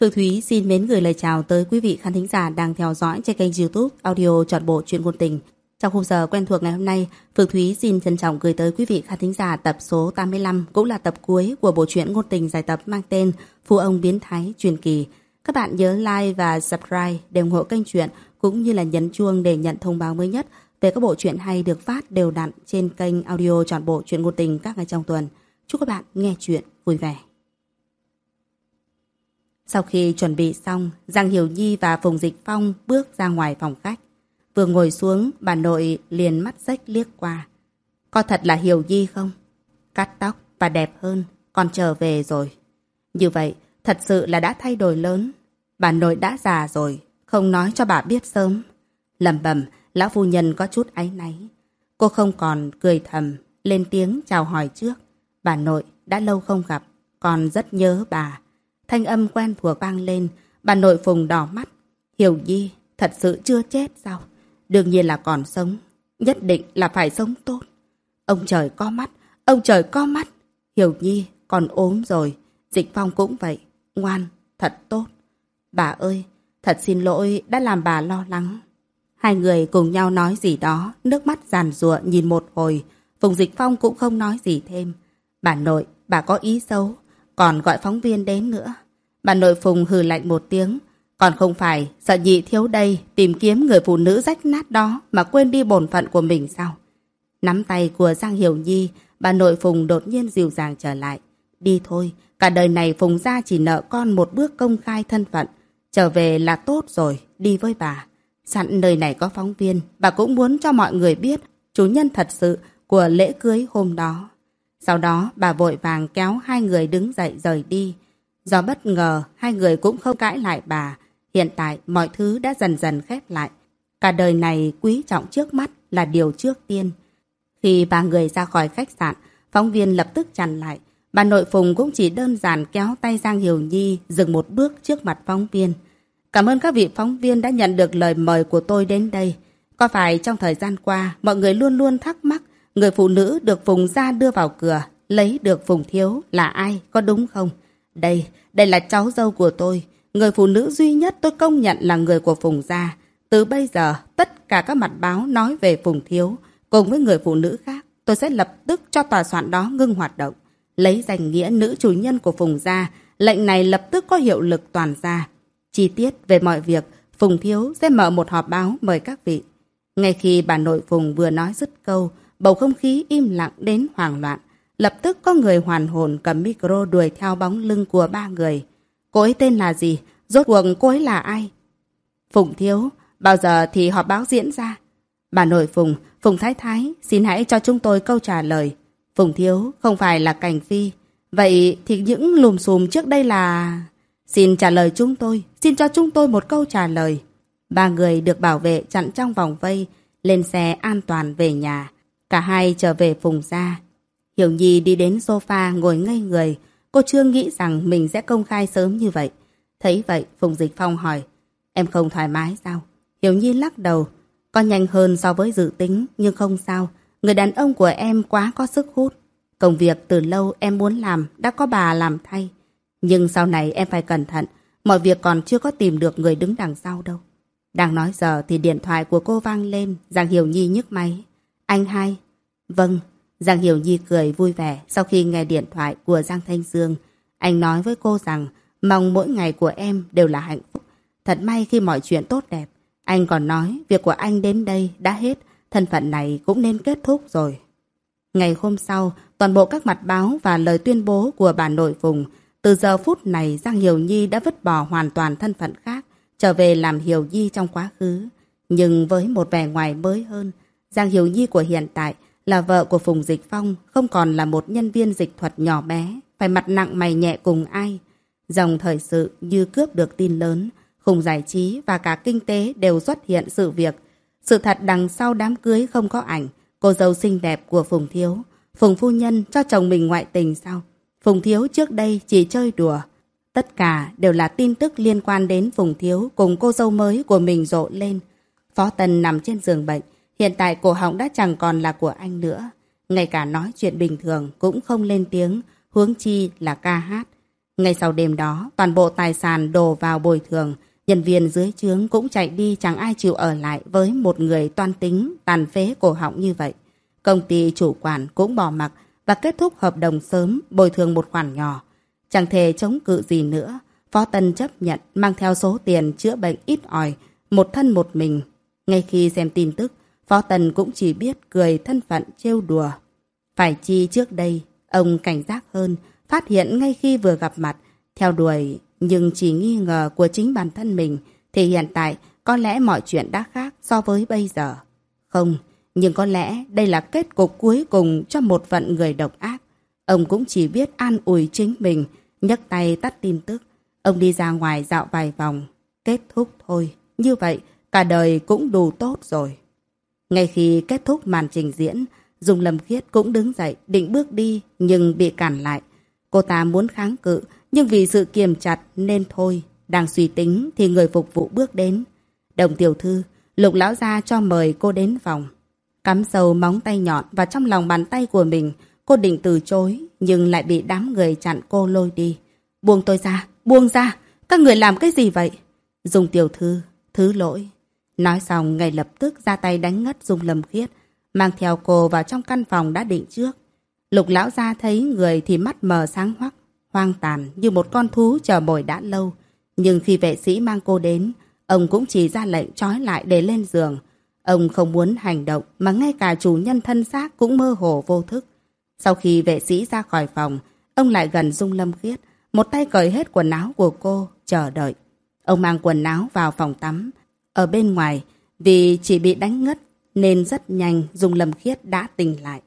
Phương Thúy xin mến gửi lời chào tới quý vị khán thính giả đang theo dõi trên kênh youtube audio trọn bộ chuyện ngôn tình. Trong khung giờ quen thuộc ngày hôm nay, Phương Thúy xin trân trọng gửi tới quý vị khán thính giả tập số 85 cũng là tập cuối của bộ truyện ngôn tình giải tập mang tên Phu ông biến thái truyền kỳ. Các bạn nhớ like và subscribe để ủng hộ kênh truyện cũng như là nhấn chuông để nhận thông báo mới nhất về các bộ truyện hay được phát đều đặn trên kênh audio trọn bộ truyện ngôn tình các ngày trong tuần. Chúc các bạn nghe chuyện vui vẻ. Sau khi chuẩn bị xong, Giang Hiểu Nhi và Phùng Dịch Phong bước ra ngoài phòng khách. Vừa ngồi xuống, bà nội liền mắt rách liếc qua. Có thật là Hiểu Nhi không? Cắt tóc và đẹp hơn, con trở về rồi. Như vậy, thật sự là đã thay đổi lớn. Bà nội đã già rồi, không nói cho bà biết sớm. lẩm bẩm, lão phu nhân có chút áy náy. Cô không còn cười thầm, lên tiếng chào hỏi trước. Bà nội, đã lâu không gặp, con rất nhớ bà. Thanh âm quen thuộc vang lên, bà nội phùng đỏ mắt. Hiểu Nhi, thật sự chưa chết sao? Đương nhiên là còn sống, nhất định là phải sống tốt. Ông trời có mắt, ông trời có mắt. Hiểu Nhi, còn ốm rồi, Dịch Phong cũng vậy, ngoan, thật tốt. Bà ơi, thật xin lỗi đã làm bà lo lắng. Hai người cùng nhau nói gì đó, nước mắt giàn rụa nhìn một hồi. Phùng Dịch Phong cũng không nói gì thêm. Bà nội, bà có ý xấu, còn gọi phóng viên đến nữa. Bà nội Phùng hừ lạnh một tiếng. Còn không phải sợ nhị thiếu đây tìm kiếm người phụ nữ rách nát đó mà quên đi bổn phận của mình sao? Nắm tay của Giang Hiểu Nhi, bà nội Phùng đột nhiên dịu dàng trở lại. Đi thôi, cả đời này Phùng gia chỉ nợ con một bước công khai thân phận. Trở về là tốt rồi, đi với bà. Sẵn nơi này có phóng viên, bà cũng muốn cho mọi người biết chủ nhân thật sự của lễ cưới hôm đó. Sau đó bà vội vàng kéo hai người đứng dậy rời đi. Do bất ngờ, hai người cũng không cãi lại bà. Hiện tại mọi thứ đã dần dần khép lại. Cả đời này quý trọng trước mắt là điều trước tiên. Khi ba người ra khỏi khách sạn, phóng viên lập tức chặn lại. Bà nội Phùng cũng chỉ đơn giản kéo tay Giang Hiểu Nhi dừng một bước trước mặt phóng viên. Cảm ơn các vị phóng viên đã nhận được lời mời của tôi đến đây. Có phải trong thời gian qua, mọi người luôn luôn thắc mắc người phụ nữ được Phùng ra đưa vào cửa, lấy được Phùng Thiếu là ai, có đúng không? Đây, đây là cháu dâu của tôi. Người phụ nữ duy nhất tôi công nhận là người của Phùng gia. Từ bây giờ, tất cả các mặt báo nói về Phùng Thiếu, cùng với người phụ nữ khác, tôi sẽ lập tức cho tòa soạn đó ngưng hoạt động. Lấy danh nghĩa nữ chủ nhân của Phùng gia, lệnh này lập tức có hiệu lực toàn gia. Chi tiết về mọi việc, Phùng Thiếu sẽ mở một họp báo mời các vị. Ngay khi bà nội Phùng vừa nói dứt câu, bầu không khí im lặng đến hoảng loạn. Lập tức có người hoàn hồn cầm micro đuổi theo bóng lưng của ba người. Cô ấy tên là gì? Rốt cuộc cô ấy là ai? Phùng Thiếu, bao giờ thì họp báo diễn ra? Bà nội Phùng, Phùng Thái Thái, xin hãy cho chúng tôi câu trả lời. Phùng Thiếu không phải là Cảnh Phi. Vậy thì những lùm xùm trước đây là... Xin trả lời chúng tôi, xin cho chúng tôi một câu trả lời. Ba người được bảo vệ chặn trong vòng vây, lên xe an toàn về nhà. Cả hai trở về Phùng ra. Hiểu Nhi đi đến sofa ngồi ngây người. Cô chưa nghĩ rằng mình sẽ công khai sớm như vậy. Thấy vậy, Phùng Dịch Phong hỏi. Em không thoải mái sao? Hiểu Nhi lắc đầu. Con nhanh hơn so với dự tính, nhưng không sao. Người đàn ông của em quá có sức hút. Công việc từ lâu em muốn làm, đã có bà làm thay. Nhưng sau này em phải cẩn thận. Mọi việc còn chưa có tìm được người đứng đằng sau đâu. Đang nói giờ thì điện thoại của cô vang lên. Giang Hiểu Nhi nhức máy. Anh hai. Vâng, Giang Hiểu Nhi cười vui vẻ sau khi nghe điện thoại của Giang Thanh Dương. Anh nói với cô rằng mong mỗi ngày của em đều là hạnh phúc. Thật may khi mọi chuyện tốt đẹp. Anh còn nói việc của anh đến đây đã hết, thân phận này cũng nên kết thúc rồi. Ngày hôm sau, toàn bộ các mặt báo và lời tuyên bố của bà nội vùng từ giờ phút này Giang Hiểu Nhi đã vứt bỏ hoàn toàn thân phận khác, trở về làm Hiểu Nhi trong quá khứ. Nhưng với một vẻ ngoài mới hơn, Giang Hiểu Nhi của hiện tại là vợ của Phùng Dịch Phong, không còn là một nhân viên dịch thuật nhỏ bé, phải mặt nặng mày nhẹ cùng ai. Dòng thời sự như cướp được tin lớn, khung giải trí và cả kinh tế đều xuất hiện sự việc. Sự thật đằng sau đám cưới không có ảnh, cô dâu xinh đẹp của Phùng Thiếu. Phùng Phu Nhân cho chồng mình ngoại tình sao? Phùng Thiếu trước đây chỉ chơi đùa. Tất cả đều là tin tức liên quan đến Phùng Thiếu cùng cô dâu mới của mình rộ lên. Phó Tân nằm trên giường bệnh, Hiện tại cổ họng đã chẳng còn là của anh nữa. Ngay cả nói chuyện bình thường cũng không lên tiếng, huống chi là ca hát. Ngay sau đêm đó, toàn bộ tài sản đổ vào bồi thường. Nhân viên dưới trướng cũng chạy đi chẳng ai chịu ở lại với một người toan tính, tàn phế cổ họng như vậy. Công ty chủ quản cũng bỏ mặc và kết thúc hợp đồng sớm bồi thường một khoản nhỏ. Chẳng thể chống cự gì nữa. Phó Tân chấp nhận mang theo số tiền chữa bệnh ít ỏi, một thân một mình. Ngay khi xem tin tức, Phó tần cũng chỉ biết cười thân phận trêu đùa. Phải chi trước đây, ông cảnh giác hơn, phát hiện ngay khi vừa gặp mặt, theo đuổi nhưng chỉ nghi ngờ của chính bản thân mình, thì hiện tại có lẽ mọi chuyện đã khác so với bây giờ. Không, nhưng có lẽ đây là kết cục cuối cùng cho một vận người độc ác. Ông cũng chỉ biết an ủi chính mình, nhấc tay tắt tin tức. Ông đi ra ngoài dạo vài vòng. Kết thúc thôi. Như vậy, cả đời cũng đủ tốt rồi. Ngay khi kết thúc màn trình diễn, Dung Lâm Khiết cũng đứng dậy, định bước đi, nhưng bị cản lại. Cô ta muốn kháng cự, nhưng vì sự kiềm chặt nên thôi. Đang suy tính thì người phục vụ bước đến. Đồng tiểu thư, lục lão gia cho mời cô đến phòng. Cắm sâu móng tay nhọn vào trong lòng bàn tay của mình. Cô định từ chối, nhưng lại bị đám người chặn cô lôi đi. Buông tôi ra, buông ra. Các người làm cái gì vậy? Dung tiểu thư, thứ lỗi. Nói xong ngay lập tức ra tay đánh ngất Dung Lâm Khiết, mang theo cô vào trong căn phòng đã định trước. Lục lão ra thấy người thì mắt mờ sáng hoắc, hoang tàn như một con thú chờ mồi đã lâu. Nhưng khi vệ sĩ mang cô đến, ông cũng chỉ ra lệnh trói lại để lên giường. Ông không muốn hành động mà ngay cả chủ nhân thân xác cũng mơ hồ vô thức. Sau khi vệ sĩ ra khỏi phòng, ông lại gần Dung Lâm Khiết, một tay cởi hết quần áo của cô, chờ đợi. Ông mang quần áo vào phòng tắm. Ở bên ngoài, vì chỉ bị đánh ngất nên rất nhanh Dung Lâm Khiết đã tỉnh lại.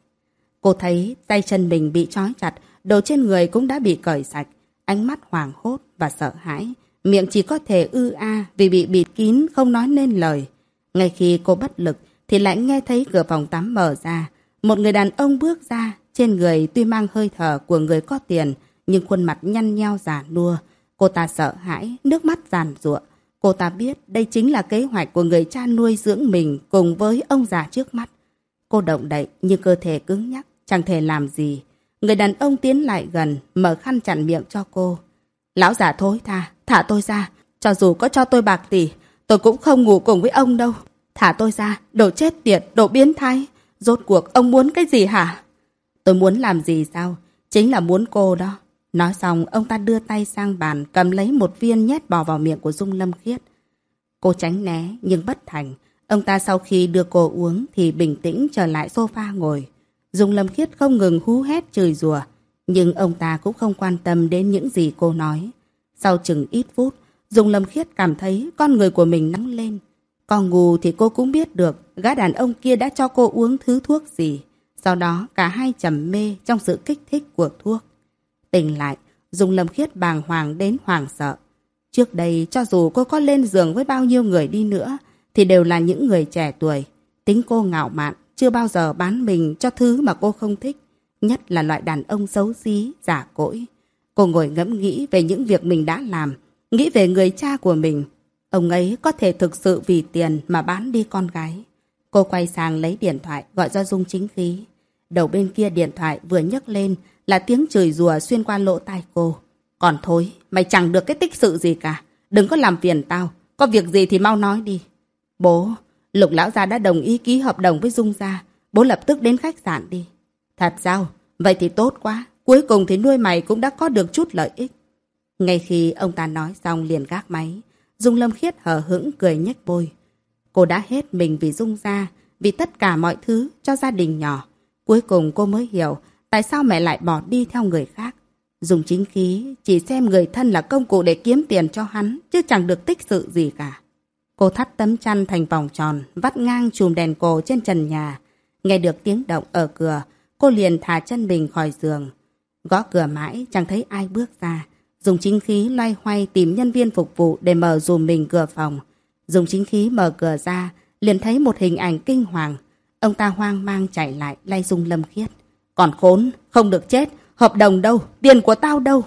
Cô thấy tay chân mình bị trói chặt, đồ trên người cũng đã bị cởi sạch, ánh mắt hoảng hốt và sợ hãi. Miệng chỉ có thể ư a vì bị bịt kín không nói nên lời. Ngay khi cô bất lực thì lại nghe thấy cửa phòng tắm mở ra. Một người đàn ông bước ra, trên người tuy mang hơi thở của người có tiền, nhưng khuôn mặt nhăn nheo giả nua. Cô ta sợ hãi, nước mắt giàn ruộng. Cô ta biết đây chính là kế hoạch của người cha nuôi dưỡng mình cùng với ông già trước mắt. Cô động đậy nhưng cơ thể cứng nhắc, chẳng thể làm gì. Người đàn ông tiến lại gần, mở khăn chặn miệng cho cô. Lão già thối tha, thả tôi ra. Cho dù có cho tôi bạc tỷ, tôi cũng không ngủ cùng với ông đâu. Thả tôi ra, đồ chết tiệt, đồ biến thái. Rốt cuộc ông muốn cái gì hả? Tôi muốn làm gì sao? Chính là muốn cô đó. Nói xong, ông ta đưa tay sang bàn, cầm lấy một viên nhét bò vào miệng của Dung Lâm Khiết. Cô tránh né, nhưng bất thành. Ông ta sau khi đưa cô uống thì bình tĩnh trở lại sofa ngồi. Dung Lâm Khiết không ngừng hú hét chửi rủa, nhưng ông ta cũng không quan tâm đến những gì cô nói. Sau chừng ít phút, Dung Lâm Khiết cảm thấy con người của mình nóng lên. Còn ngu thì cô cũng biết được gã đàn ông kia đã cho cô uống thứ thuốc gì. Sau đó cả hai trầm mê trong sự kích thích của thuốc. Tỉnh lại, Dung Lâm Khiết bàng hoàng đến hoàng sợ. Trước đây, cho dù cô có lên giường với bao nhiêu người đi nữa, thì đều là những người trẻ tuổi. Tính cô ngạo mạn, chưa bao giờ bán mình cho thứ mà cô không thích. Nhất là loại đàn ông xấu xí, giả cỗi. Cô ngồi ngẫm nghĩ về những việc mình đã làm, nghĩ về người cha của mình. Ông ấy có thể thực sự vì tiền mà bán đi con gái. Cô quay sang lấy điện thoại gọi cho Dung chính khí. Đầu bên kia điện thoại vừa nhấc lên là tiếng chửi rùa xuyên qua lỗ tai cô. Còn thôi, mày chẳng được cái tích sự gì cả. Đừng có làm phiền tao. Có việc gì thì mau nói đi. Bố, Lục lão gia đã đồng ý ký hợp đồng với Dung gia. Bố lập tức đến khách sạn đi. Thật sao? Vậy thì tốt quá. Cuối cùng thì nuôi mày cũng đã có được chút lợi ích. Ngay khi ông ta nói xong liền gác máy, Dung Lâm Khiết hờ hững cười nhếch bôi. Cô đã hết mình vì Dung gia, vì tất cả mọi thứ cho gia đình nhỏ. Cuối cùng cô mới hiểu tại sao mẹ lại bỏ đi theo người khác. Dùng chính khí, chỉ xem người thân là công cụ để kiếm tiền cho hắn, chứ chẳng được tích sự gì cả. Cô thắt tấm chăn thành vòng tròn, vắt ngang chùm đèn cổ trên trần nhà. Nghe được tiếng động ở cửa, cô liền thả chân mình khỏi giường. Gõ cửa mãi, chẳng thấy ai bước ra. Dùng chính khí loay hoay tìm nhân viên phục vụ để mở dùm mình cửa phòng. Dùng chính khí mở cửa ra, liền thấy một hình ảnh kinh hoàng. Ông ta hoang mang chạy lại, lay dung lâm khiết. Còn khốn, không được chết, hợp đồng đâu, tiền của tao đâu.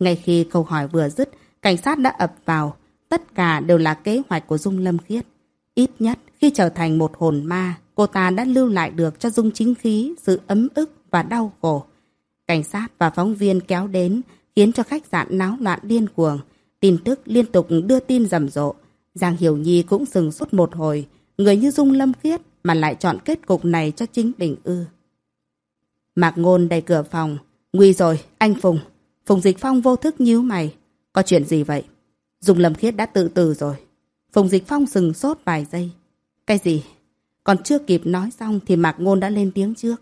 Ngay khi câu hỏi vừa dứt, cảnh sát đã ập vào. Tất cả đều là kế hoạch của Dung Lâm Khiết. Ít nhất, khi trở thành một hồn ma, cô ta đã lưu lại được cho Dung chính khí sự ấm ức và đau khổ. Cảnh sát và phóng viên kéo đến, khiến cho khách sạn náo loạn điên cuồng. Tin tức liên tục đưa tin rầm rộ. Giang Hiểu Nhi cũng dừng suốt một hồi. Người như Dung Lâm Khiết mà lại chọn kết cục này cho chính mình ư. Mạc Ngôn đầy cửa phòng. Nguy rồi, anh Phùng. Phùng Dịch Phong vô thức nhíu mày. Có chuyện gì vậy? Dung Lâm Khiết đã tự tử rồi. Phùng Dịch Phong sừng sốt vài giây. Cái gì? Còn chưa kịp nói xong thì Mạc Ngôn đã lên tiếng trước.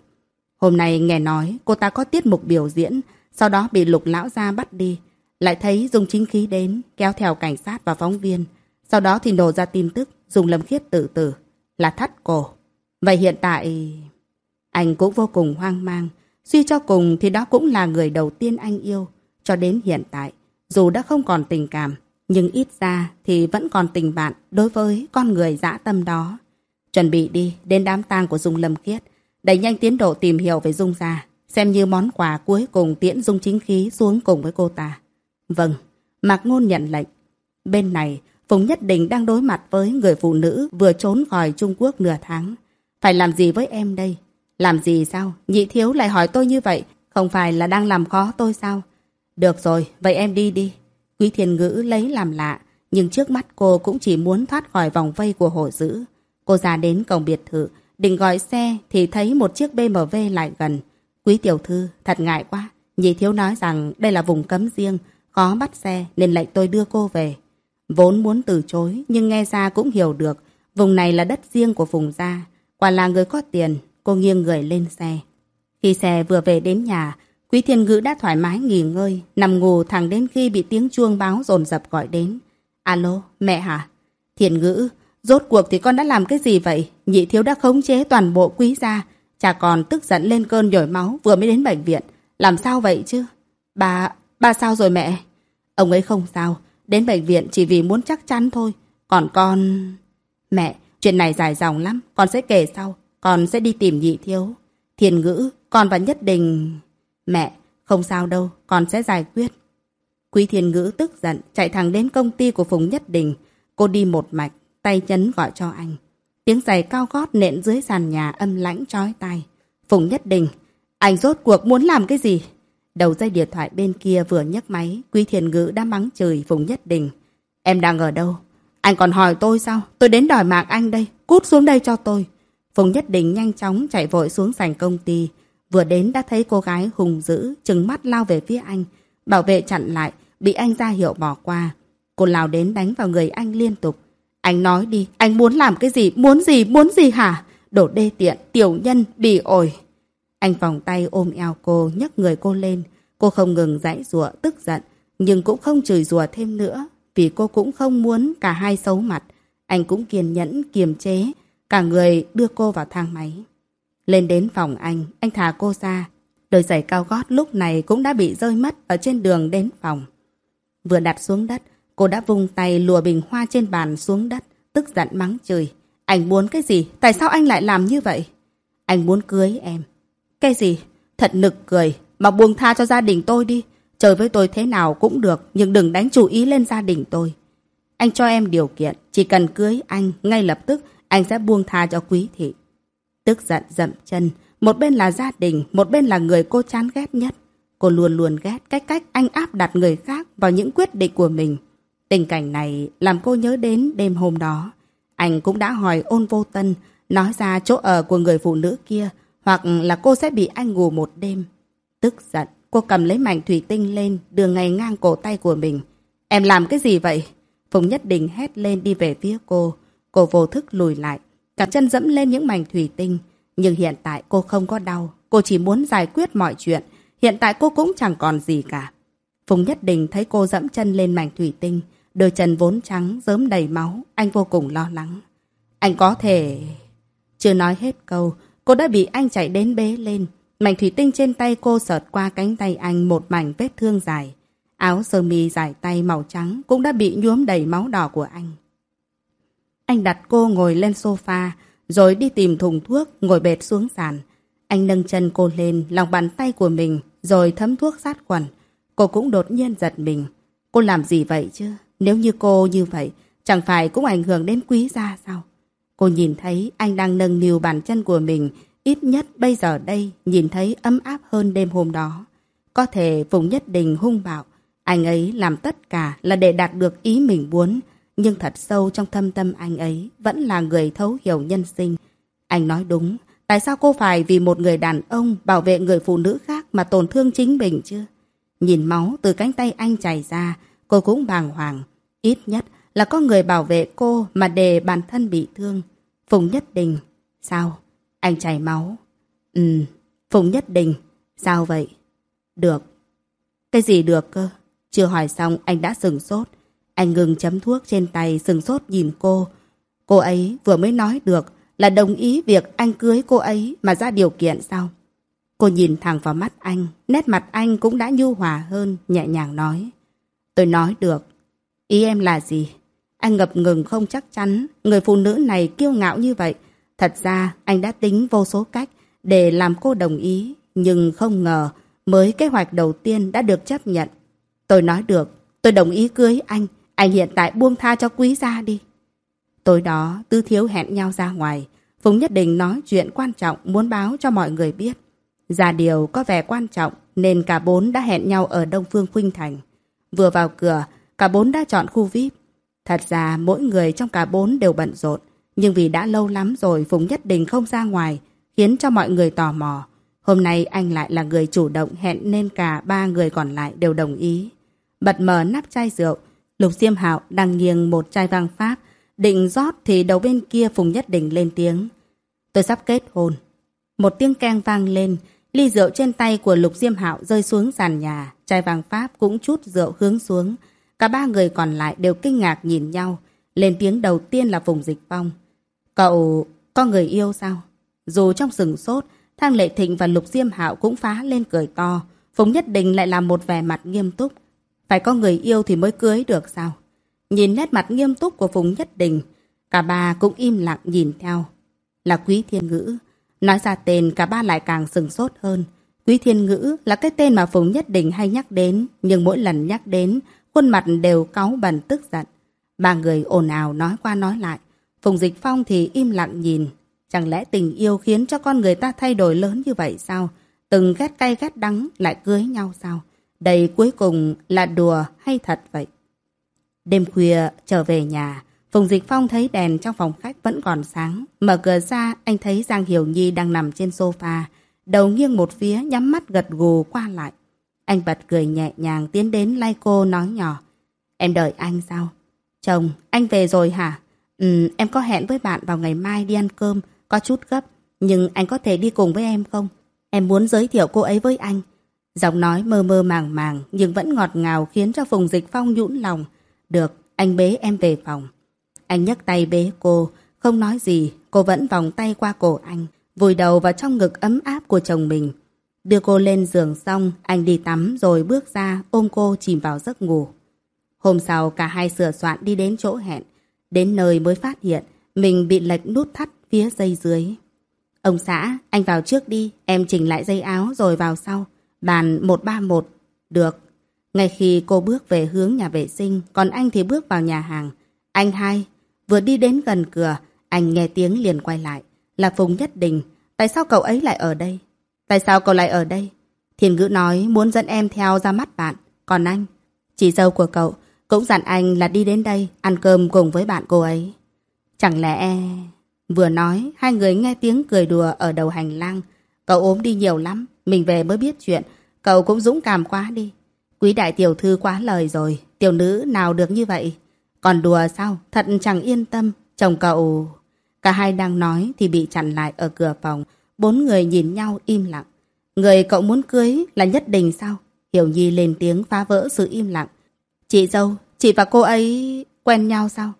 Hôm nay nghe nói cô ta có tiết mục biểu diễn, sau đó bị lục lão ra bắt đi. Lại thấy dùng chính khí đến, kéo theo cảnh sát và phóng viên. Sau đó thì nổ ra tin tức dùng lâm khiết tự tử, là thắt cổ. Vậy hiện tại... Anh cũng vô cùng hoang mang. Suy cho cùng thì đó cũng là người đầu tiên anh yêu. Cho đến hiện tại, dù đã không còn tình cảm, nhưng ít ra thì vẫn còn tình bạn đối với con người dã tâm đó. Chuẩn bị đi đến đám tang của Dung Lâm Khiết, đẩy nhanh tiến độ tìm hiểu về Dung gia, xem như món quà cuối cùng tiễn Dung chính khí xuống cùng với cô ta. Vâng, Mạc Ngôn nhận lệnh. Bên này, Phùng Nhất Định đang đối mặt với người phụ nữ vừa trốn khỏi Trung Quốc nửa tháng. Phải làm gì với em đây? Làm gì sao? Nhị thiếu lại hỏi tôi như vậy, không phải là đang làm khó tôi sao? Được rồi, vậy em đi đi. Quý thiền ngữ lấy làm lạ, nhưng trước mắt cô cũng chỉ muốn thoát khỏi vòng vây của hổ dữ. Cô ra đến cổng biệt thự, định gọi xe thì thấy một chiếc BMW lại gần. Quý tiểu thư, thật ngại quá. Nhị thiếu nói rằng đây là vùng cấm riêng, khó bắt xe nên lệnh tôi đưa cô về. Vốn muốn từ chối, nhưng nghe ra cũng hiểu được, vùng này là đất riêng của vùng gia. Quả là người có tiền, cô nghiêng người lên xe. Khi xe vừa về đến nhà, Quý Thiên Ngữ đã thoải mái nghỉ ngơi, nằm ngủ thẳng đến khi bị tiếng chuông báo dồn dập gọi đến. Alo, mẹ hả? Thiên Ngữ, rốt cuộc thì con đã làm cái gì vậy? Nhị thiếu đã khống chế toàn bộ quý gia. Cha còn tức giận lên cơn nhồi máu vừa mới đến bệnh viện. Làm sao vậy chứ? Bà, bà sao rồi mẹ? Ông ấy không sao, đến bệnh viện chỉ vì muốn chắc chắn thôi. Còn con... Mẹ, chuyện này dài dòng lắm, con sẽ kể sau. Con sẽ đi tìm nhị thiếu. thiền ngữ, con và nhất định... Mẹ, không sao đâu, con sẽ giải quyết. Quý thiền ngữ tức giận, chạy thẳng đến công ty của Phùng Nhất Đình. Cô đi một mạch, tay chấn gọi cho anh. Tiếng giày cao gót nện dưới sàn nhà âm lãnh trói tai. Phùng Nhất Đình, anh rốt cuộc muốn làm cái gì? Đầu dây điện thoại bên kia vừa nhấc máy, Quý Thiền Ngữ đã mắng chửi Phùng Nhất Đình. Em đang ở đâu? Anh còn hỏi tôi sao? Tôi đến đòi mạng anh đây. Cút xuống đây cho tôi. Phùng Nhất Đình nhanh chóng chạy vội xuống sảnh công ty. Vừa đến đã thấy cô gái hùng dữ, trừng mắt lao về phía anh. Bảo vệ chặn lại, bị anh ra hiệu bỏ qua. Cô lao đến đánh vào người anh liên tục. Anh nói đi, anh muốn làm cái gì, muốn gì, muốn gì hả? Đổ đê tiện, tiểu nhân, bỉ ổi. Anh vòng tay ôm eo cô, nhấc người cô lên. Cô không ngừng dãy rủa tức giận, nhưng cũng không chửi rủa thêm nữa, vì cô cũng không muốn cả hai xấu mặt. Anh cũng kiên nhẫn, kiềm chế, cả người đưa cô vào thang máy. Lên đến phòng anh, anh thả cô ra. Đôi giày cao gót lúc này cũng đã bị rơi mất ở trên đường đến phòng. Vừa đặt xuống đất, cô đã vung tay lùa bình hoa trên bàn xuống đất, tức giận mắng chửi. Anh muốn cái gì? Tại sao anh lại làm như vậy? Anh muốn cưới em. Cái gì? Thật nực cười. Mà buông tha cho gia đình tôi đi. Chơi với tôi thế nào cũng được, nhưng đừng đánh chú ý lên gia đình tôi. Anh cho em điều kiện, chỉ cần cưới anh, ngay lập tức anh sẽ buông tha cho quý thị. Tức giận dậm chân, một bên là gia đình, một bên là người cô chán ghét nhất. Cô luôn luôn ghét cách cách anh áp đặt người khác vào những quyết định của mình. Tình cảnh này làm cô nhớ đến đêm hôm đó. Anh cũng đã hỏi ôn vô tân, nói ra chỗ ở của người phụ nữ kia, hoặc là cô sẽ bị anh ngủ một đêm. Tức giận, cô cầm lấy mảnh thủy tinh lên, đưa ngay ngang cổ tay của mình. Em làm cái gì vậy? Phùng Nhất Định hét lên đi về phía cô. Cô vô thức lùi lại, cả chân dẫm lên những mảnh thủy tinh. Nhưng hiện tại cô không có đau, cô chỉ muốn giải quyết mọi chuyện. Hiện tại cô cũng chẳng còn gì cả. Phùng Nhất đình thấy cô dẫm chân lên mảnh thủy tinh, đôi chân vốn trắng, dớm đầy máu, anh vô cùng lo lắng. Anh có thể... Chưa nói hết câu, cô đã bị anh chạy đến bế lên. Mảnh thủy tinh trên tay cô sợt qua cánh tay anh một mảnh vết thương dài. Áo sơ mi dài tay màu trắng cũng đã bị nhuốm đầy máu đỏ của anh. Anh đặt cô ngồi lên sofa, rồi đi tìm thùng thuốc, ngồi bệt xuống sàn. Anh nâng chân cô lên, lòng bàn tay của mình, rồi thấm thuốc sát khuẩn. Cô cũng đột nhiên giật mình. Cô làm gì vậy chứ? Nếu như cô như vậy, chẳng phải cũng ảnh hưởng đến quý gia sao? Cô nhìn thấy anh đang nâng niu bàn chân của mình, Ít nhất bây giờ đây nhìn thấy ấm áp hơn đêm hôm đó. Có thể Phùng Nhất Đình hung bạo, anh ấy làm tất cả là để đạt được ý mình muốn, nhưng thật sâu trong thâm tâm anh ấy vẫn là người thấu hiểu nhân sinh. Anh nói đúng, tại sao cô phải vì một người đàn ông bảo vệ người phụ nữ khác mà tổn thương chính mình chứ? Nhìn máu từ cánh tay anh chảy ra, cô cũng bàng hoàng. Ít nhất là có người bảo vệ cô mà để bản thân bị thương. Phùng Nhất Đình. Sao? Anh chảy máu. Ừ, Phùng Nhất Đình. Sao vậy? Được. Cái gì được cơ? Chưa hỏi xong anh đã sừng sốt. Anh ngừng chấm thuốc trên tay sừng sốt nhìn cô. Cô ấy vừa mới nói được là đồng ý việc anh cưới cô ấy mà ra điều kiện sao? Cô nhìn thẳng vào mắt anh, nét mặt anh cũng đã nhu hòa hơn, nhẹ nhàng nói. Tôi nói được. Ý em là gì? Anh ngập ngừng không chắc chắn, người phụ nữ này kiêu ngạo như vậy. Thật ra anh đã tính vô số cách để làm cô đồng ý, nhưng không ngờ mới kế hoạch đầu tiên đã được chấp nhận. Tôi nói được, tôi đồng ý cưới anh, anh hiện tại buông tha cho quý gia đi. Tối đó, Tư Thiếu hẹn nhau ra ngoài. Phùng Nhất Định nói chuyện quan trọng muốn báo cho mọi người biết. Ra điều có vẻ quan trọng nên cả bốn đã hẹn nhau ở Đông Phương Khuynh Thành. Vừa vào cửa, cả bốn đã chọn khu VIP. Thật ra mỗi người trong cả bốn đều bận rộn. Nhưng vì đã lâu lắm rồi Phùng Nhất Đình không ra ngoài, khiến cho mọi người tò mò. Hôm nay anh lại là người chủ động hẹn nên cả ba người còn lại đều đồng ý. Bật mở nắp chai rượu, Lục Diêm Hạo đang nghiêng một chai vang pháp, định rót thì đầu bên kia Phùng Nhất Đình lên tiếng. Tôi sắp kết hôn. Một tiếng keng vang lên, ly rượu trên tay của Lục Diêm Hạo rơi xuống sàn nhà, chai vàng pháp cũng chút rượu hướng xuống. Cả ba người còn lại đều kinh ngạc nhìn nhau, lên tiếng đầu tiên là Phùng Dịch Phong. Cậu có người yêu sao? Dù trong sừng sốt, Thang Lệ Thịnh và Lục Diêm Hạo cũng phá lên cười to. Phùng Nhất Đình lại làm một vẻ mặt nghiêm túc. Phải có người yêu thì mới cưới được sao? Nhìn nét mặt nghiêm túc của Phùng Nhất Đình, cả ba cũng im lặng nhìn theo. Là Quý Thiên Ngữ. Nói ra tên cả ba lại càng sừng sốt hơn. Quý Thiên Ngữ là cái tên mà Phùng Nhất Đình hay nhắc đến, nhưng mỗi lần nhắc đến, khuôn mặt đều cáu bẩn tức giận. Ba người ồn ào nói qua nói lại. Phùng Dịch Phong thì im lặng nhìn. Chẳng lẽ tình yêu khiến cho con người ta thay đổi lớn như vậy sao? Từng ghét cay ghét đắng lại cưới nhau sao? Đây cuối cùng là đùa hay thật vậy? Đêm khuya trở về nhà, Phùng Dịch Phong thấy đèn trong phòng khách vẫn còn sáng. Mở cửa ra, anh thấy Giang Hiểu Nhi đang nằm trên sofa, đầu nghiêng một phía nhắm mắt gật gù qua lại. Anh bật cười nhẹ nhàng tiến đến lay cô nói nhỏ. Em đợi anh sao? Chồng, anh về rồi hả? Ừ, em có hẹn với bạn vào ngày mai đi ăn cơm, có chút gấp, nhưng anh có thể đi cùng với em không? Em muốn giới thiệu cô ấy với anh. Giọng nói mơ mơ màng màng nhưng vẫn ngọt ngào khiến cho Phùng Dịch Phong nhũn lòng. Được, anh bế em về phòng. Anh nhấc tay bế cô, không nói gì, cô vẫn vòng tay qua cổ anh, vùi đầu vào trong ngực ấm áp của chồng mình. Đưa cô lên giường xong, anh đi tắm rồi bước ra ôm cô chìm vào giấc ngủ. Hôm sau cả hai sửa soạn đi đến chỗ hẹn. Đến nơi mới phát hiện mình bị lệch nút thắt phía dây dưới. Ông xã, anh vào trước đi, em chỉnh lại dây áo rồi vào sau. Bàn 131. Được. Ngay khi cô bước về hướng nhà vệ sinh, còn anh thì bước vào nhà hàng. Anh hai, vừa đi đến gần cửa, anh nghe tiếng liền quay lại. Là Phùng Nhất Đình. Tại sao cậu ấy lại ở đây? Tại sao cậu lại ở đây? Thiên ngữ nói muốn dẫn em theo ra mắt bạn. Còn anh, chị dâu của cậu, cũng dặn anh là đi đến đây ăn cơm cùng với bạn cô ấy. Chẳng lẽ... Vừa nói, hai người nghe tiếng cười đùa ở đầu hành lang. Cậu ốm đi nhiều lắm, mình về mới biết chuyện. Cậu cũng dũng cảm quá đi. Quý đại tiểu thư quá lời rồi, tiểu nữ nào được như vậy. Còn đùa sao, thật chẳng yên tâm. Chồng cậu... Cả hai đang nói thì bị chặn lại ở cửa phòng. Bốn người nhìn nhau im lặng. Người cậu muốn cưới là nhất định sao? Hiểu Nhi lên tiếng phá vỡ sự im lặng. Chị dâu, chị và cô ấy quen nhau sao?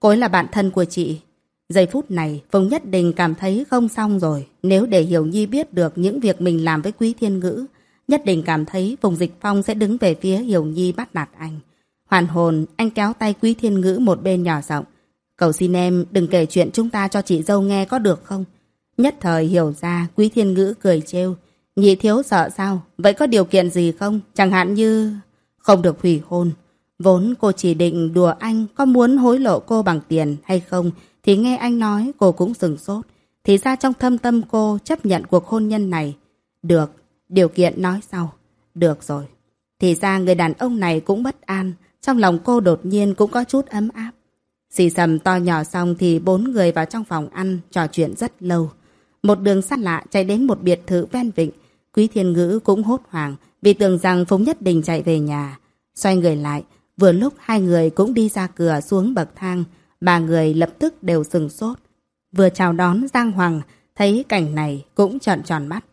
Cô ấy là bạn thân của chị. Giây phút này, Phùng Nhất Đình cảm thấy không xong rồi. Nếu để Hiểu Nhi biết được những việc mình làm với Quý Thiên Ngữ, Nhất Đình cảm thấy Phùng Dịch Phong sẽ đứng về phía Hiểu Nhi bắt nạt anh. Hoàn hồn, anh kéo tay Quý Thiên Ngữ một bên nhỏ giọng. Cầu xin em đừng kể chuyện chúng ta cho chị dâu nghe có được không? Nhất thời hiểu ra, Quý Thiên Ngữ cười trêu. Nhị thiếu sợ sao? Vậy có điều kiện gì không? Chẳng hạn như... Không được hủy hôn. Vốn cô chỉ định đùa anh có muốn hối lộ cô bằng tiền hay không thì nghe anh nói cô cũng dừng sốt. Thì ra trong thâm tâm cô chấp nhận cuộc hôn nhân này. Được, điều kiện nói sau. Được rồi. Thì ra người đàn ông này cũng bất an. Trong lòng cô đột nhiên cũng có chút ấm áp. Xì sầm to nhỏ xong thì bốn người vào trong phòng ăn trò chuyện rất lâu. Một đường sát lạ chạy đến một biệt thự ven vịnh. Quý thiên ngữ cũng hốt hoảng vì tưởng rằng Phùng Nhất Đình chạy về nhà. Xoay người lại, vừa lúc hai người cũng đi ra cửa xuống bậc thang. Ba người lập tức đều sừng sốt. Vừa chào đón Giang Hoàng, thấy cảnh này cũng tròn tròn mắt.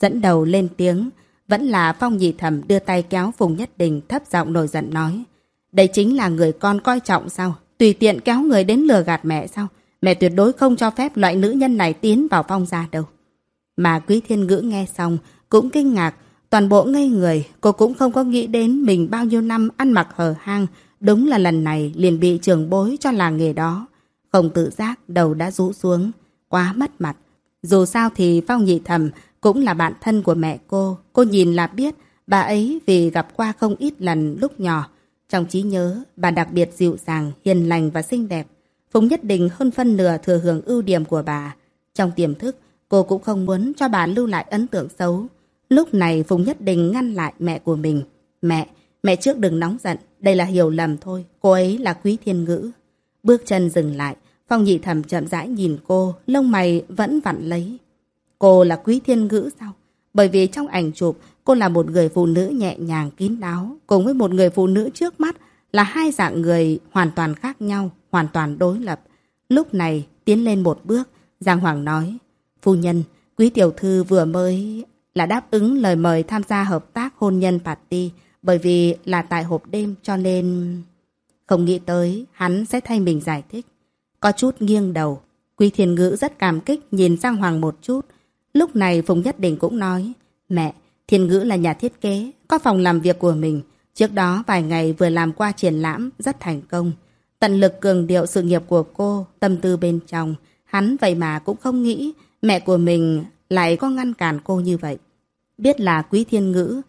Dẫn đầu lên tiếng, vẫn là Phong Nhị Thẩm đưa tay kéo Phùng Nhất Đình thấp giọng nổi giận nói. Đây chính là người con coi trọng sao? Tùy tiện kéo người đến lừa gạt mẹ sao? Mẹ tuyệt đối không cho phép loại nữ nhân này tiến vào phong gia đâu. Mà Quý Thiên Ngữ nghe xong cũng kinh ngạc, toàn bộ ngây người, cô cũng không có nghĩ đến mình bao nhiêu năm ăn mặc hở hang, đúng là lần này liền bị trường bối cho làng nghề đó. Không tự giác, đầu đã rũ xuống, quá mất mặt. Dù sao thì Phong Nhị Thẩm cũng là bạn thân của mẹ cô, cô nhìn là biết bà ấy vì gặp qua không ít lần lúc nhỏ. Trong trí nhớ, bà đặc biệt dịu dàng, hiền lành và xinh đẹp. Phùng Nhất Định hơn phân nửa thừa hưởng ưu điểm của bà. Trong tiềm thức, cô cũng không muốn cho bà lưu lại ấn tượng xấu. Lúc này Phùng Nhất Định ngăn lại mẹ của mình. Mẹ, mẹ trước đừng nóng giận, đây là hiểu lầm thôi, cô ấy là quý thiên ngữ. Bước chân dừng lại, Phong nhị thẩm chậm rãi nhìn cô, lông mày vẫn vặn lấy. Cô là quý thiên ngữ sao? Bởi vì trong ảnh chụp, cô là một người phụ nữ nhẹ nhàng kín đáo, cùng với một người phụ nữ trước mắt là hai dạng người hoàn toàn khác nhau, hoàn toàn đối lập. Lúc này, tiến lên một bước, Giang Hoàng nói, Phu nhân, quý tiểu thư vừa mới là đáp ứng lời mời tham gia hợp tác hôn nhân party, bởi vì là tại hộp đêm cho nên... Không nghĩ tới, hắn sẽ thay mình giải thích. Có chút nghiêng đầu, Quý Thiên Ngữ rất cảm kích nhìn sang Hoàng một chút. Lúc này Phùng Nhất Định cũng nói, Mẹ, Thiên Ngữ là nhà thiết kế, có phòng làm việc của mình. Trước đó vài ngày vừa làm qua triển lãm, rất thành công. Tận lực cường điệu sự nghiệp của cô, tâm tư bên trong. Hắn vậy mà cũng không nghĩ mẹ của mình lại có ngăn cản cô như vậy. Biết là quý thiên ngữ,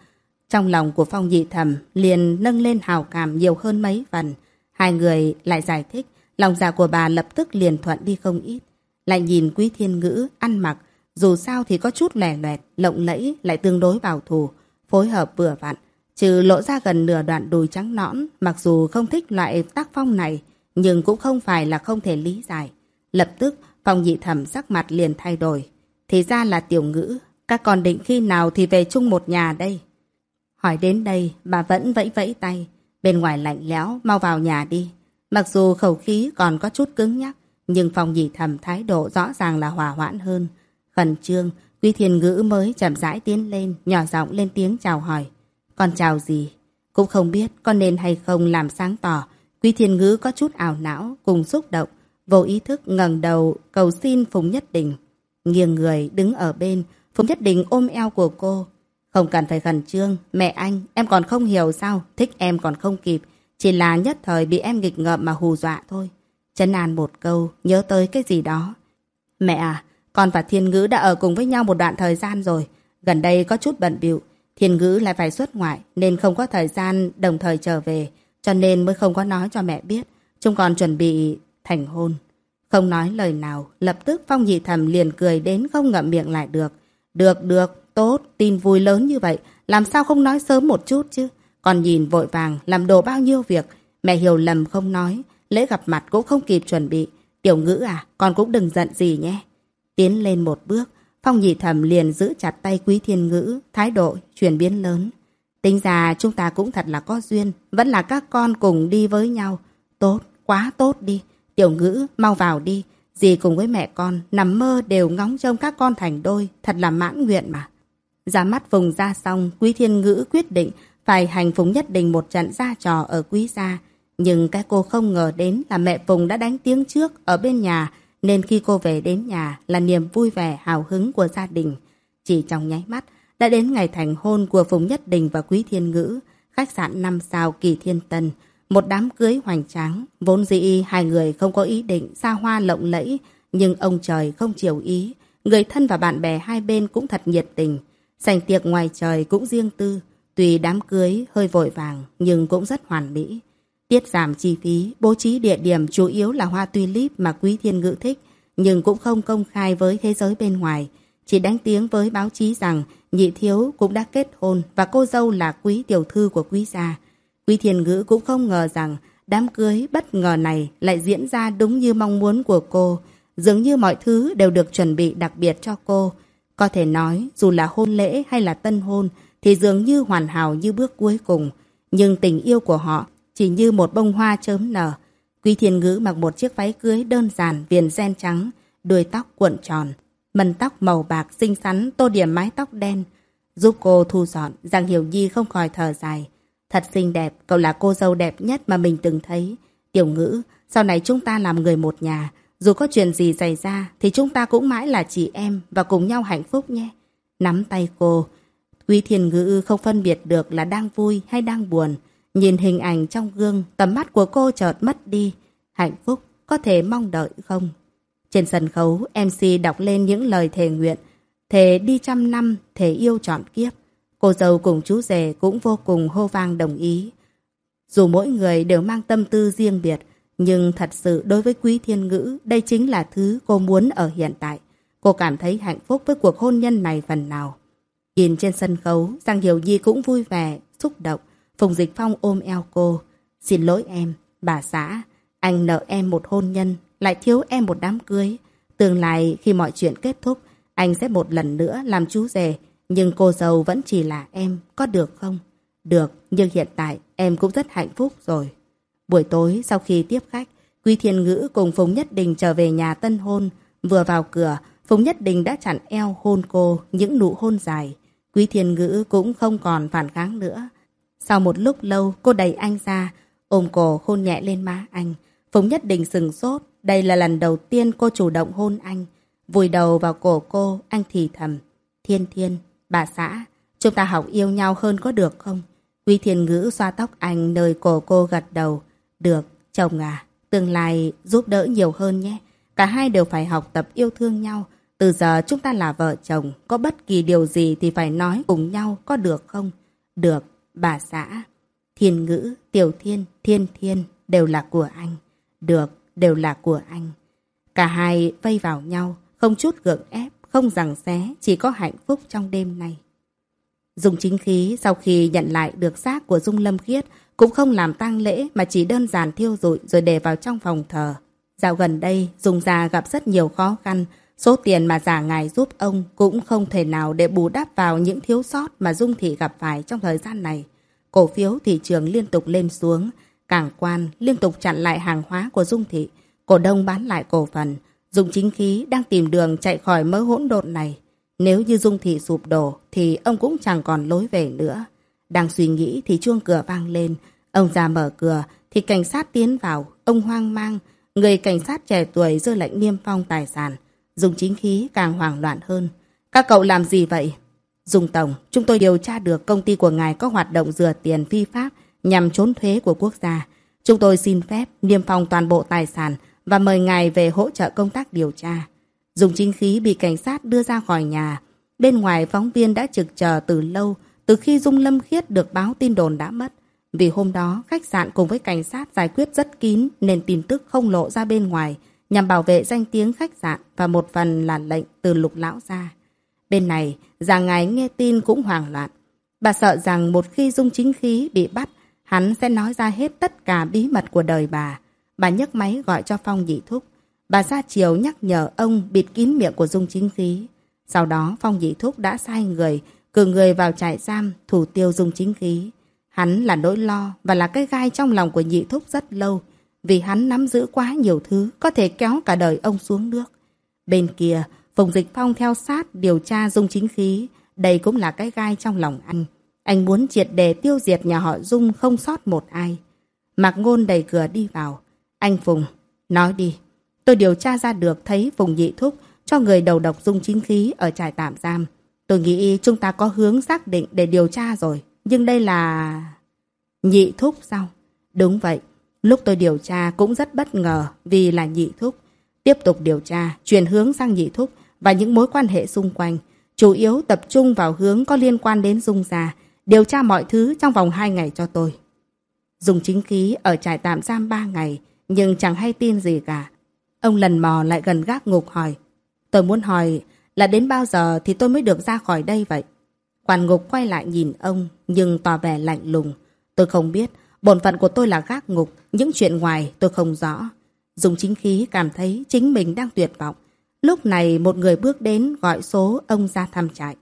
trong lòng của Phong Dị Thầm liền nâng lên hào cảm nhiều hơn mấy phần. Hai người lại giải thích, lòng dạ của bà lập tức liền thuận đi không ít. Lại nhìn quý thiên ngữ ăn mặc, dù sao thì có chút lẻ loẹt, lộng lẫy, lại tương đối bảo thủ, phối hợp vừa vặn. Trừ lộ ra gần nửa đoạn đùi trắng nõn, mặc dù không thích loại tác phong này, nhưng cũng không phải là không thể lý giải. Lập tức, Phong nhị thẩm sắc mặt liền thay đổi. Thì ra là tiểu ngữ, các con định khi nào thì về chung một nhà đây? Hỏi đến đây, bà vẫn vẫy vẫy tay. Bên ngoài lạnh lẽo, mau vào nhà đi. Mặc dù khẩu khí còn có chút cứng nhắc, nhưng phòng nhị thầm thái độ rõ ràng là hòa hoãn hơn. Khẩn trương, Quý Thiên Ngữ mới chậm rãi tiến lên, nhỏ giọng lên tiếng chào hỏi. Con chào gì? Cũng không biết con nên hay không làm sáng tỏ. Quý Thiên Ngữ có chút ảo não, cùng xúc động, vô ý thức ngẩng đầu cầu xin Phùng Nhất Đình. Nghiêng người đứng ở bên, Phùng Nhất Đình ôm eo của cô. Không cần phải khẩn trương, mẹ anh, em còn không hiểu sao, thích em còn không kịp. Chỉ là nhất thời bị em nghịch ngợm mà hù dọa thôi. Trấn an một câu, nhớ tới cái gì đó. Mẹ à, con và Thiên Ngữ đã ở cùng với nhau một đoạn thời gian rồi. Gần đây có chút bận bịu Thiên Ngữ lại phải xuất ngoại nên không có thời gian đồng thời trở về. Cho nên mới không có nói cho mẹ biết. Chúng còn chuẩn bị thành hôn. Không nói lời nào, lập tức Phong Nhị Thầm liền cười đến không ngậm miệng lại được. Được, được, tốt, tin vui lớn như vậy. Làm sao không nói sớm một chút chứ? Còn nhìn vội vàng, làm đồ bao nhiêu việc. Mẹ hiểu lầm không nói. Lễ gặp mặt cũng không kịp chuẩn bị. Tiểu ngữ à, con cũng đừng giận gì nhé. Tiến lên một bước, Phong nhị thẩm liền giữ chặt tay quý thiên ngữ, thái độ chuyển biến lớn. Tính ra chúng ta cũng thật là có duyên, vẫn là các con cùng đi với nhau. Tốt, quá tốt đi. Tiểu ngữ, mau vào đi. Dì cùng với mẹ con, nằm mơ đều ngóng trông các con thành đôi, thật là mãn nguyện mà. Ra mắt vùng ra xong, quý thiên ngữ quyết định phải hành phùng nhất đình một trận ra trò ở quý gia. Nhưng cái cô không ngờ đến là mẹ Phùng đã đánh tiếng trước ở bên nhà, nên khi cô về đến nhà là niềm vui vẻ hào hứng của gia đình. Chỉ trong nháy mắt, đã đến ngày thành hôn của Phùng Nhất Đình và Quý Thiên Ngữ, khách sạn 5 sao Kỳ Thiên Tân, một đám cưới hoành tráng. Vốn dĩ hai người không có ý định xa hoa lộng lẫy, nhưng ông trời không chiều ý. Người thân và bạn bè hai bên cũng thật nhiệt tình. Sành tiệc ngoài trời cũng riêng tư. Tuy đám cưới hơi vội vàng, nhưng cũng rất hoàn mỹ. Tiết giảm chi phí, bố trí địa điểm chủ yếu là hoa tulip mà Quý Thiên Ngữ thích, nhưng cũng không công khai với thế giới bên ngoài. Chỉ đánh tiếng với báo chí rằng nhị thiếu cũng đã kết hôn và cô dâu là quý tiểu thư của quý gia. Quý thiên ngữ cũng không ngờ rằng đám cưới bất ngờ này lại diễn ra đúng như mong muốn của cô. Dường như mọi thứ đều được chuẩn bị đặc biệt cho cô. Có thể nói, dù là hôn lễ hay là tân hôn, thì dường như hoàn hảo như bước cuối cùng. Nhưng tình yêu của họ chỉ như một bông hoa chớm nở. Quý thiên ngữ mặc một chiếc váy cưới đơn giản viền ren trắng, đuôi tóc cuộn tròn, mần tóc màu bạc xinh xắn tô điểm mái tóc đen. Giúp cô thu dọn, Giang Hiểu Nhi không khỏi thở dài. Thật xinh đẹp, cậu là cô dâu đẹp nhất mà mình từng thấy. Tiểu ngữ, sau này chúng ta làm người một nhà. Dù có chuyện gì xảy ra thì chúng ta cũng mãi là chị em và cùng nhau hạnh phúc nhé. Nắm tay cô. Quý thiền ngữ không phân biệt được là đang vui hay đang buồn. Nhìn hình ảnh trong gương, tầm mắt của cô chợt mất đi. Hạnh phúc có thể mong đợi không? Trên sân khấu, MC đọc lên những lời thề nguyện. Thề đi trăm năm, thề yêu trọn kiếp. Cô dâu cùng chú rể cũng vô cùng hô vang đồng ý. Dù mỗi người đều mang tâm tư riêng biệt, nhưng thật sự đối với Quý Thiên Ngữ, đây chính là thứ cô muốn ở hiện tại. Cô cảm thấy hạnh phúc với cuộc hôn nhân này phần nào. Nhìn trên sân khấu, Giang Hiểu Nhi cũng vui vẻ, xúc động. Phùng Dịch Phong ôm eo cô. Xin lỗi em, bà xã. Anh nợ em một hôn nhân, lại thiếu em một đám cưới. Tương lai khi mọi chuyện kết thúc, anh sẽ một lần nữa làm chú rể. Nhưng cô dâu vẫn chỉ là em, có được không? Được, nhưng hiện tại em cũng rất hạnh phúc rồi. Buổi tối sau khi tiếp khách, Quy Thiên Ngữ cùng Phùng Nhất Đình trở về nhà tân hôn. Vừa vào cửa, Phùng Nhất Đình đã chặn eo hôn cô những nụ hôn dài. Quý Thiên Ngữ cũng không còn phản kháng nữa. Sau một lúc lâu, cô đẩy anh ra, ôm cổ hôn nhẹ lên má anh. Phùng Nhất Đình sừng sốt, đây là lần đầu tiên cô chủ động hôn anh. Vùi đầu vào cổ cô, anh thì thầm. Thiên Thiên, bà xã, chúng ta học yêu nhau hơn có được không? Quý Thiên Ngữ xoa tóc anh nơi cổ cô gật đầu. Được, chồng à, tương lai giúp đỡ nhiều hơn nhé. Cả hai đều phải học tập yêu thương nhau. Từ giờ chúng ta là vợ chồng, có bất kỳ điều gì thì phải nói cùng nhau, có được không? Được, bà xã. Thiên ngữ, tiểu thiên, thiên thiên đều là của anh. Được, đều là của anh. Cả hai vây vào nhau, không chút gượng ép, không rằng xé, chỉ có hạnh phúc trong đêm này. dùng chính khí sau khi nhận lại được xác của Dung Lâm Khiết cũng không làm tang lễ mà chỉ đơn giản thiêu rụi rồi để vào trong phòng thờ. Dạo gần đây, Dung già gặp rất nhiều khó khăn. Số tiền mà giả ngài giúp ông cũng không thể nào để bù đắp vào những thiếu sót mà Dung Thị gặp phải trong thời gian này. Cổ phiếu thị trường liên tục lên xuống. Cảng quan liên tục chặn lại hàng hóa của Dung Thị. Cổ đông bán lại cổ phần. Dung chính khí đang tìm đường chạy khỏi mớ hỗn độn này. Nếu như Dung Thị sụp đổ thì ông cũng chẳng còn lối về nữa. Đang suy nghĩ thì chuông cửa vang lên. Ông già mở cửa thì cảnh sát tiến vào. Ông hoang mang. Người cảnh sát trẻ tuổi rơi lệnh niêm phong tài sản. Dùng chính khí càng hoảng loạn hơn. Các cậu làm gì vậy? dùng Tổng, chúng tôi điều tra được công ty của ngài có hoạt động rửa tiền phi pháp nhằm trốn thuế của quốc gia. Chúng tôi xin phép niêm phong toàn bộ tài sản và mời ngài về hỗ trợ công tác điều tra. Dùng chính khí bị cảnh sát đưa ra khỏi nhà. Bên ngoài phóng viên đã trực chờ từ lâu, từ khi Dung Lâm Khiết được báo tin đồn đã mất. Vì hôm đó, khách sạn cùng với cảnh sát giải quyết rất kín nên tin tức không lộ ra bên ngoài nhằm bảo vệ danh tiếng khách sạn và một phần là lệnh từ lục lão ra. Bên này, già ngài nghe tin cũng hoảng loạn. Bà sợ rằng một khi Dung chính khí bị bắt, hắn sẽ nói ra hết tất cả bí mật của đời bà. Bà nhấc máy gọi cho Phong nhị thúc. Bà ra chiều nhắc nhở ông bịt kín miệng của Dung chính khí. Sau đó Phong nhị thúc đã sai người, cử người vào trại giam, thủ tiêu Dung chính khí. Hắn là nỗi lo và là cái gai trong lòng của nhị thúc rất lâu, vì hắn nắm giữ quá nhiều thứ có thể kéo cả đời ông xuống nước. Bên kia, Phùng Dịch Phong theo sát điều tra Dung chính khí, đây cũng là cái gai trong lòng anh. Anh muốn triệt đề tiêu diệt nhà họ Dung không sót một ai. Mạc Ngôn đẩy cửa đi vào. Anh Phùng, nói đi. Tôi điều tra ra được thấy Phùng Nhị Thúc cho người đầu độc Dung chính khí ở trại tạm giam. Tôi nghĩ chúng ta có hướng xác định để điều tra rồi. Nhưng đây là... Nhị thúc sao? Đúng vậy. Lúc tôi điều tra cũng rất bất ngờ vì là nhị thúc. Tiếp tục điều tra, chuyển hướng sang nhị thúc và những mối quan hệ xung quanh. Chủ yếu tập trung vào hướng có liên quan đến Dung già. Điều tra mọi thứ trong vòng 2 ngày cho tôi. Dùng chính khí ở trại tạm giam 3 ngày nhưng chẳng hay tin gì cả. Ông lần mò lại gần gác ngục hỏi. Tôi muốn hỏi là đến bao giờ thì tôi mới được ra khỏi đây vậy? Quản ngục quay lại nhìn ông, nhưng tỏ vẻ lạnh lùng. Tôi không biết, bổn phận của tôi là gác ngục, những chuyện ngoài tôi không rõ. Dùng chính khí cảm thấy chính mình đang tuyệt vọng. Lúc này một người bước đến gọi số ông ra thăm trại.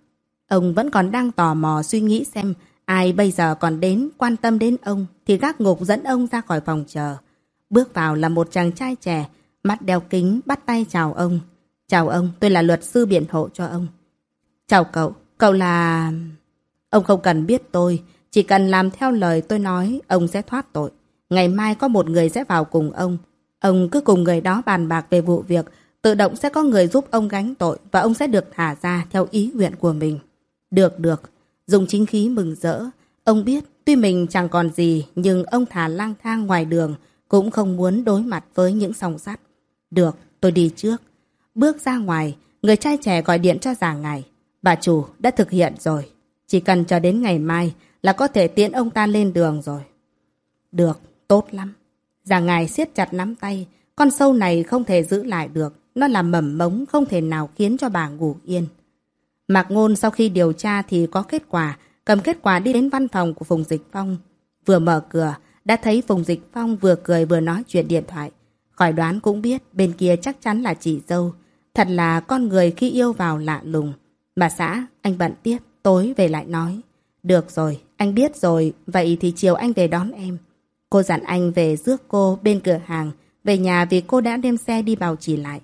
Ông vẫn còn đang tò mò suy nghĩ xem ai bây giờ còn đến quan tâm đến ông thì gác ngục dẫn ông ra khỏi phòng chờ. Bước vào là một chàng trai trẻ, mắt đeo kính, bắt tay chào ông. Chào ông, tôi là luật sư biện hộ cho ông. Chào cậu, cậu là... Ông không cần biết tôi, chỉ cần làm theo lời tôi nói, ông sẽ thoát tội. Ngày mai có một người sẽ vào cùng ông. Ông cứ cùng người đó bàn bạc về vụ việc, tự động sẽ có người giúp ông gánh tội và ông sẽ được thả ra theo ý nguyện của mình. Được, được. Dùng chính khí mừng rỡ. Ông biết, tuy mình chẳng còn gì, nhưng ông thả lang thang ngoài đường, cũng không muốn đối mặt với những song sắt. Được, tôi đi trước. Bước ra ngoài, người trai trẻ gọi điện cho già ngài. Bà chủ đã thực hiện rồi. Chỉ cần cho đến ngày mai là có thể tiễn ông ta lên đường rồi. Được, tốt lắm. Già ngài siết chặt nắm tay. Con sâu này không thể giữ lại được. Nó là mầm mống không thể nào khiến cho bà ngủ yên. Mạc Ngôn sau khi điều tra thì có kết quả. Cầm kết quả đi đến văn phòng của Phùng Dịch Phong. Vừa mở cửa, đã thấy Phùng Dịch Phong vừa cười vừa nói chuyện điện thoại. Khỏi đoán cũng biết bên kia chắc chắn là chị dâu. Thật là con người khi yêu vào lạ lùng. Bà xã, anh bận tiếp, tối về lại nói. Được rồi, anh biết rồi, vậy thì chiều anh về đón em. Cô dặn anh về rước cô bên cửa hàng, về nhà vì cô đã đem xe đi vào chỉ lại.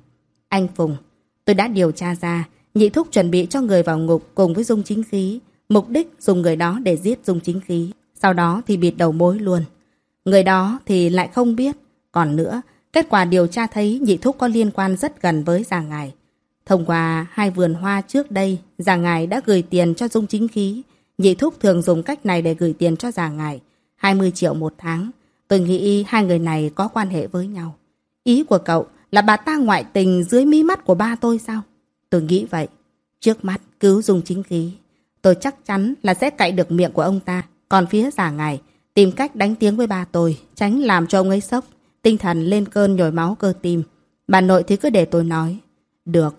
Anh Phùng, tôi đã điều tra ra, nhị thúc chuẩn bị cho người vào ngục cùng với Dung Chính Khí, mục đích dùng người đó để giết Dung Chính Khí, sau đó thì bịt đầu mối luôn. Người đó thì lại không biết. Còn nữa, kết quả điều tra thấy nhị thúc có liên quan rất gần với già ngài. Thông qua hai vườn hoa trước đây, già ngài đã gửi tiền cho Dung Chính Khí. Nhị thúc thường dùng cách này để gửi tiền cho già ngài. 20 triệu một tháng. Tôi nghĩ hai người này có quan hệ với nhau. Ý của cậu là bà ta ngoại tình dưới mí mắt của ba tôi sao? Tôi nghĩ vậy. Trước mắt cứu Dung Chính Khí. Tôi chắc chắn là sẽ cậy được miệng của ông ta. Còn phía già ngài Tìm cách đánh tiếng với ba tôi, tránh làm cho ông ấy sốc, tinh thần lên cơn nhồi máu cơ tim. Bà nội thì cứ để tôi nói. Được.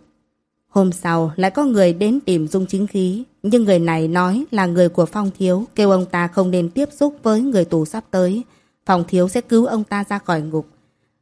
Hôm sau lại có người đến tìm Dung chính khí, nhưng người này nói là người của Phong Thiếu, kêu ông ta không nên tiếp xúc với người tù sắp tới. Phong Thiếu sẽ cứu ông ta ra khỏi ngục.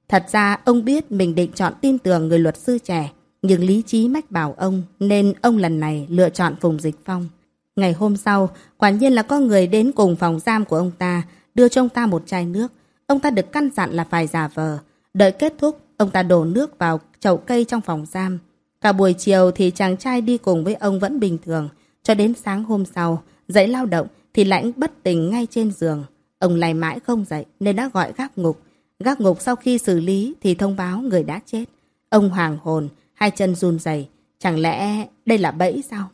Thật ra ông biết mình định chọn tin tưởng người luật sư trẻ, nhưng lý trí mách bảo ông nên ông lần này lựa chọn Phùng Dịch Phong. Ngày hôm sau, quả nhiên là có người đến cùng phòng giam của ông ta, đưa cho ông ta một chai nước. Ông ta được căn dặn là phải giả vờ. Đợi kết thúc, ông ta đổ nước vào chậu cây trong phòng giam. Cả buổi chiều thì chàng trai đi cùng với ông vẫn bình thường. Cho đến sáng hôm sau, dậy lao động thì lãnh bất tỉnh ngay trên giường. Ông lại mãi không dậy nên đã gọi gác ngục. Gác ngục sau khi xử lý thì thông báo người đã chết. Ông hoàng hồn, hai chân run rẩy Chẳng lẽ đây là bẫy sao?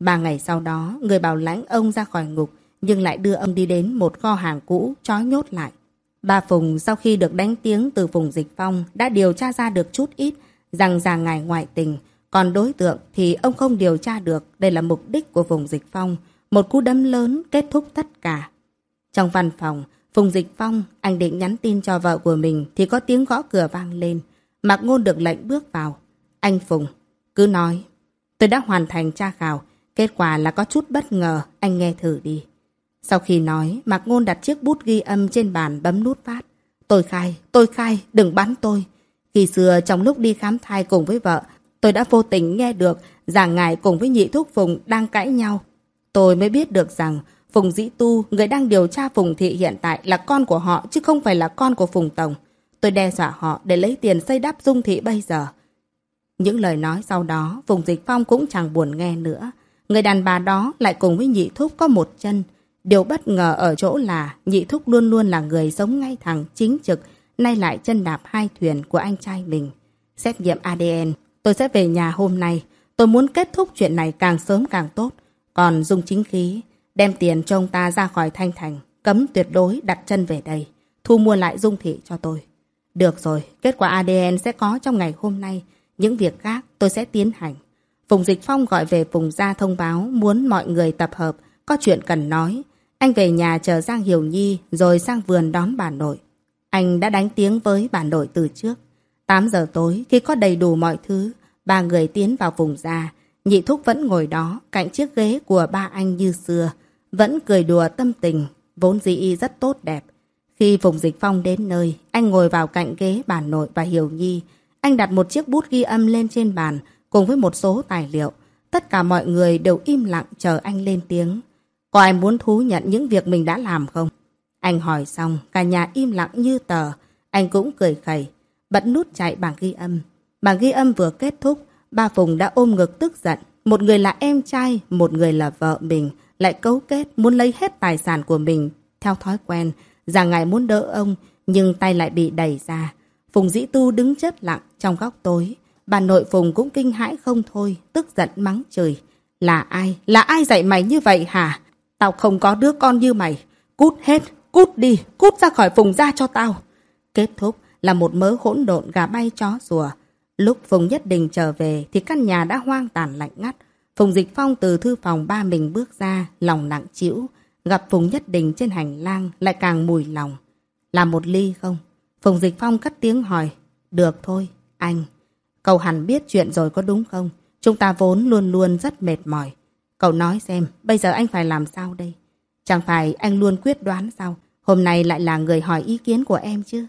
Ba ngày sau đó, người bảo lãnh ông ra khỏi ngục, nhưng lại đưa ông đi đến một kho hàng cũ, trói nhốt lại. Ba Phùng sau khi được đánh tiếng từ Phùng Dịch Phong đã điều tra ra được chút ít rằng già ngài ngoại tình, còn đối tượng thì ông không điều tra được. Đây là mục đích của Phùng Dịch Phong, một cú đấm lớn kết thúc tất cả. Trong văn phòng, Phùng Dịch Phong, anh định nhắn tin cho vợ của mình thì có tiếng gõ cửa vang lên. Mạc Ngôn được lệnh bước vào. Anh Phùng, cứ nói. Tôi đã hoàn thành tra khảo, Kết quả là có chút bất ngờ, anh nghe thử đi. Sau khi nói, Mạc Ngôn đặt chiếc bút ghi âm trên bàn bấm nút phát. Tôi khai, tôi khai, đừng bắn tôi. Khi xưa trong lúc đi khám thai cùng với vợ, tôi đã vô tình nghe được già ngài cùng với nhị thúc Phùng đang cãi nhau. Tôi mới biết được rằng Phùng Dĩ Tu, người đang điều tra Phùng Thị hiện tại là con của họ chứ không phải là con của Phùng Tổng. Tôi đe dọa họ để lấy tiền xây đắp Dung Thị bây giờ. Những lời nói sau đó, Phùng Dịch Phong cũng chẳng buồn nghe nữa. Người đàn bà đó lại cùng với nhị thúc có một chân. Điều bất ngờ ở chỗ là nhị thúc luôn luôn là người sống ngay thẳng, chính trực, nay lại chân đạp hai thuyền của anh trai mình. Xét nghiệm ADN, tôi sẽ về nhà hôm nay. Tôi muốn kết thúc chuyện này càng sớm càng tốt. Còn dùng chính khí, đem tiền cho ông ta ra khỏi thanh thành, cấm tuyệt đối đặt chân về đây, thu mua lại dung thị cho tôi. Được rồi, kết quả ADN sẽ có trong ngày hôm nay. Những việc khác tôi sẽ tiến hành. Phùng Dịch Phong gọi về Phùng gia thông báo muốn mọi người tập hợp, có chuyện cần nói. Anh về nhà chờ Giang Hiểu Nhi rồi sang vườn đón bà nội. Anh đã đánh tiếng với bà nội từ trước. 8 giờ tối khi có đầy đủ mọi thứ, ba người tiến vào vùng già Nhị thúc vẫn ngồi đó, cạnh chiếc ghế của ba anh như xưa. Vẫn cười đùa tâm tình, vốn dĩ rất tốt đẹp. Khi vùng Dịch Phong đến nơi, anh ngồi vào cạnh ghế bà nội và Hiểu Nhi. Anh đặt một chiếc bút ghi âm lên trên bàn, cùng với một số tài liệu. Tất cả mọi người đều im lặng chờ anh lên tiếng. Có ai muốn thú nhận những việc mình đã làm không? Anh hỏi xong, cả nhà im lặng như tờ. Anh cũng cười khẩy, bật nút chạy bảng ghi âm. Bảng ghi âm vừa kết thúc, ba Phùng đã ôm ngực tức giận. Một người là em trai, một người là vợ mình, lại cấu kết muốn lấy hết tài sản của mình. Theo thói quen, già ngài muốn đỡ ông, nhưng tay lại bị đẩy ra. Phùng Dĩ Tu đứng chết lặng trong góc tối. Bà nội Phùng cũng kinh hãi không thôi, tức giận mắng chửi. Là ai? Là ai dạy mày như vậy hả? Tao không có đứa con như mày. Cút hết, cút đi, cút ra khỏi Phùng ra cho tao. Kết thúc là một mớ hỗn độn gà bay chó rùa. Lúc Phùng Nhất Đình trở về thì căn nhà đã hoang tàn lạnh ngắt. Phùng Dịch Phong từ thư phòng ba mình bước ra, lòng nặng chịu. Gặp Phùng Nhất Đình trên hành lang lại càng mùi lòng. là một ly không? Phùng Dịch Phong cắt tiếng hỏi. Được thôi, anh. Cậu hẳn biết chuyện rồi có đúng không? Chúng ta vốn luôn luôn rất mệt mỏi. Cậu nói xem, bây giờ anh phải làm sao đây? Chẳng phải anh luôn quyết đoán sao? Hôm nay lại là người hỏi ý kiến của em chứ?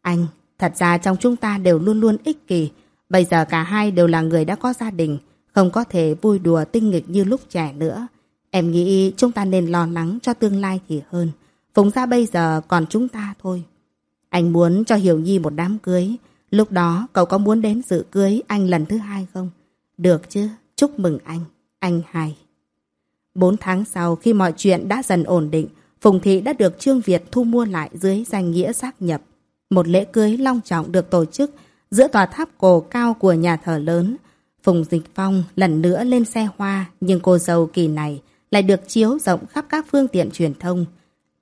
Anh, thật ra trong chúng ta đều luôn luôn ích kỷ. Bây giờ cả hai đều là người đã có gia đình, không có thể vui đùa tinh nghịch như lúc trẻ nữa. Em nghĩ chúng ta nên lo lắng cho tương lai thì hơn. Phùng ra bây giờ còn chúng ta thôi. Anh muốn cho Hiểu Nhi một đám cưới. Lúc đó cậu có muốn đến dự cưới anh lần thứ hai không? Được chứ, chúc mừng anh, anh hài Bốn tháng sau khi mọi chuyện đã dần ổn định, Phùng Thị đã được Trương Việt thu mua lại dưới danh nghĩa xác nhập. Một lễ cưới long trọng được tổ chức giữa tòa tháp cổ cao của nhà thờ lớn. Phùng Dịch Phong lần nữa lên xe hoa, nhưng cô dâu kỳ này lại được chiếu rộng khắp các phương tiện truyền thông.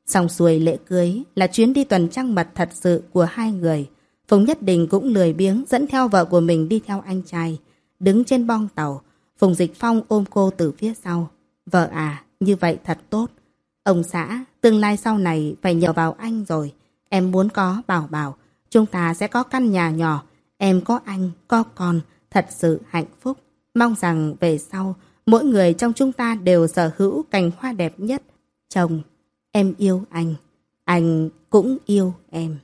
Xong xuôi lễ cưới là chuyến đi tuần trăng mật thật sự của hai người. Phùng Nhất Đình cũng lười biếng dẫn theo vợ của mình đi theo anh trai. Đứng trên bong tàu, Phùng Dịch Phong ôm cô từ phía sau. Vợ à, như vậy thật tốt. Ông xã, tương lai sau này phải nhờ vào anh rồi. Em muốn có bảo bảo, chúng ta sẽ có căn nhà nhỏ. Em có anh, có con, thật sự hạnh phúc. Mong rằng về sau, mỗi người trong chúng ta đều sở hữu cành hoa đẹp nhất. Chồng, em yêu anh. Anh cũng yêu em.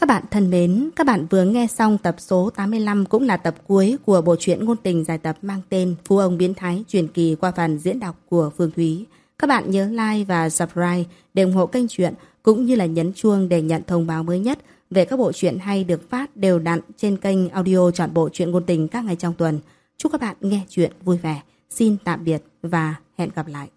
Các bạn thân mến, các bạn vừa nghe xong tập số 85 cũng là tập cuối của bộ truyện ngôn tình dài tập mang tên Phu ông biến thái truyền kỳ qua phần diễn đọc của Phương Thúy. Các bạn nhớ like và subscribe để ủng hộ kênh truyện cũng như là nhấn chuông để nhận thông báo mới nhất về các bộ truyện hay được phát đều đặn trên kênh audio chọn bộ truyện ngôn tình các ngày trong tuần. Chúc các bạn nghe chuyện vui vẻ. Xin tạm biệt và hẹn gặp lại.